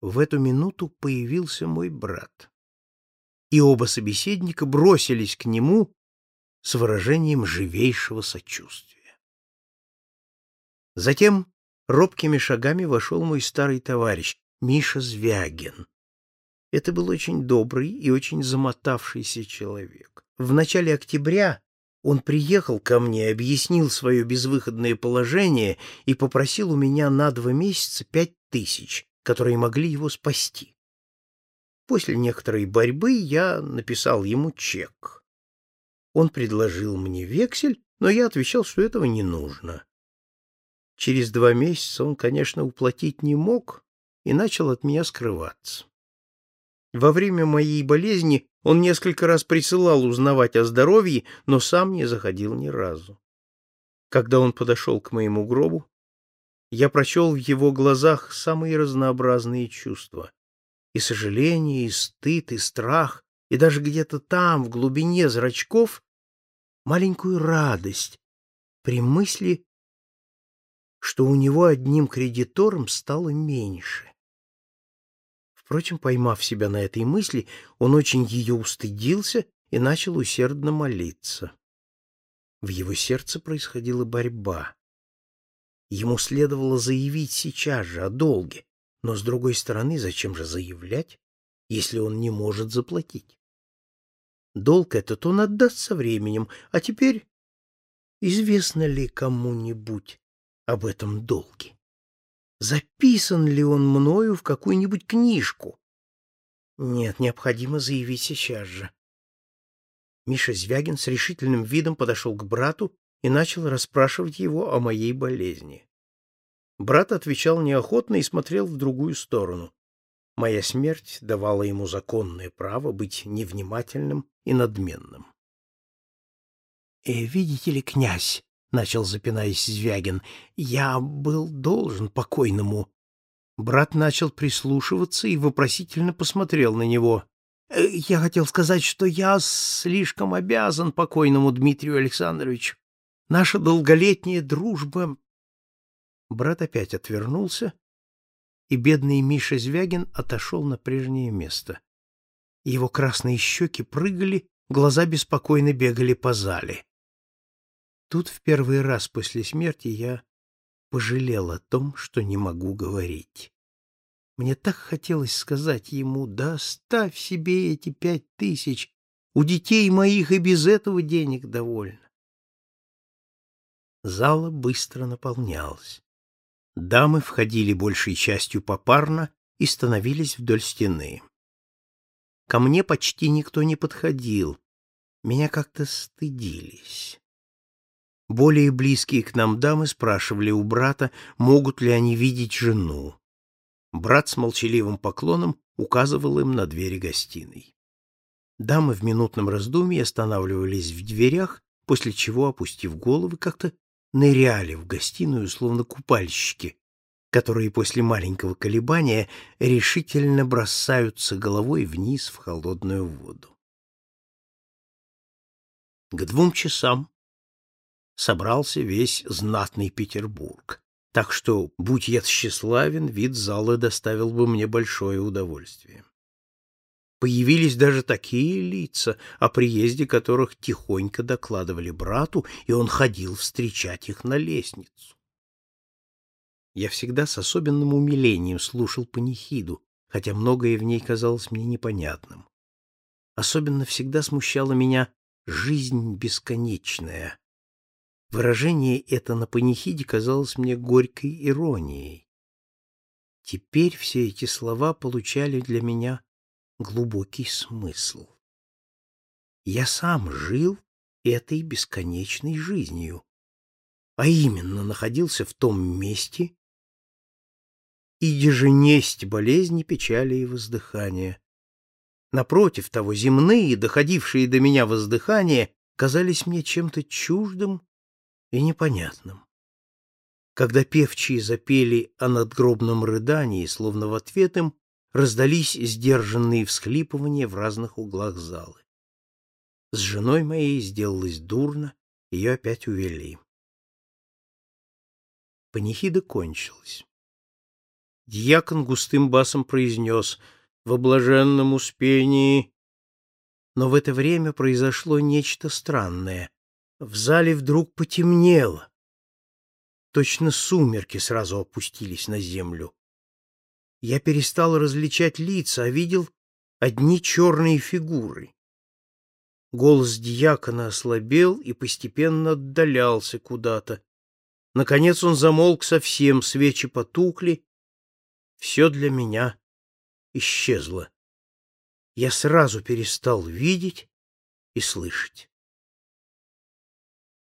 В эту минуту появился мой брат, и оба собеседника бросились к нему с выражением живейшего сочувствия. Затем робкими шагами вошел мой старый товарищ, Миша Звягин. Это был очень добрый и очень замотавшийся человек. В начале октября он приехал ко мне, объяснил свое безвыходное положение и попросил у меня на два месяца пять тысяч, которые могли его спасти. После некоторой борьбы я написал ему чек. Он предложил мне вексель, но я отвечал, что этого не нужно. Через два месяца он, конечно, уплатить не мог и начал от меня скрываться. Во время моей болезни он несколько раз присылал узнавать о здоровье, но сам не заходил ни разу. Когда он подошел к моему гробу, я прочел в его глазах самые разнообразные чувства. И сожаление, и стыд, и страх, и даже где-то там, в глубине зрачков, маленькую радость при мысли, что у него одним кредитором стало меньше. Впрочем, поймав себя на этой мысли, он очень ее устыдился и начал усердно молиться. В его сердце происходила борьба. Ему следовало заявить сейчас же о долге, но, с другой стороны, зачем же заявлять, если он не может заплатить? Долг этот он отдаст со временем, а теперь известно ли кому-нибудь об этом долге? записан ли он мною в какую-нибудь книжку. Нет, необходимо заявить сейчас же. Миша Звягин с решительным видом подошел к брату и начал расспрашивать его о моей болезни. Брат отвечал неохотно и смотрел в другую сторону. Моя смерть давала ему законное право быть невнимательным и надменным. «Э, «Видите ли, князь», — начал, запинаясь Звягин, — «я был должен покойному». Брат начал прислушиваться и вопросительно посмотрел на него. «Э, «Я хотел сказать, что я слишком обязан покойному Дмитрию Александровичу. Наша долголетняя дружба...» Брат опять отвернулся, и бедный Миша Звягин отошел на прежнее место. Его красные щеки прыгали, глаза беспокойно бегали по зале. Тут в первый раз после смерти я пожалел о том, что не могу говорить. Мне так хотелось сказать ему, да оставь себе эти пять тысяч, у детей моих и без этого денег довольно. Зала быстро наполнялась. Дамы входили большей частью попарно и становились вдоль стены. Ко мне почти никто не подходил, меня как-то стыдились. Более близкие к нам дамы спрашивали у брата, могут ли они видеть жену. Брат с молчаливым поклоном указывал им на двери гостиной. Дамы в минутном раздумье останавливались в дверях, после чего, опустив головы, как-то ныряли в гостиную, словно купальщики, которые после маленького колебания решительно бросаются головой вниз в холодную воду. К двум часам собрался весь знатный Петербург. Так что, будь я тщеславен, вид зала доставил бы мне большое удовольствие. Появились даже такие лица, о приезде которых тихонько докладывали брату, и он ходил встречать их на лестницу. Я всегда с особенным умилением слушал панихиду, хотя многое в ней казалось мне непонятным. Особенно всегда смущала меня жизнь бесконечная, Выражение это на панихиде казалось мне горькой иронией. Теперь все эти слова получали для меня глубокий смысл. Я сам жил этой бесконечной жизнью, а именно находился в том месте, и деженесть болезни, печали и воздыхания. Напротив того, земные, доходившие до меня воздыхания, казались мне чем-то чуждым и непонятным. Когда певчие запели о надгробном рыдании, словно в ответ им раздались сдержанные всхлипывания в разных углах залы. С женой моей сделалось дурно, ее опять увели. Панихида кончилась. Дьякон густым басом произнес «В облаженном успении...» Но в это время произошло нечто странное. В зале вдруг потемнело. Точно сумерки сразу опустились на землю. Я перестал различать лица, а видел одни черные фигуры. Голос дьякона ослабел и постепенно отдалялся куда-то. Наконец он замолк совсем, свечи потухли. Все для меня исчезло. Я сразу перестал видеть и слышать.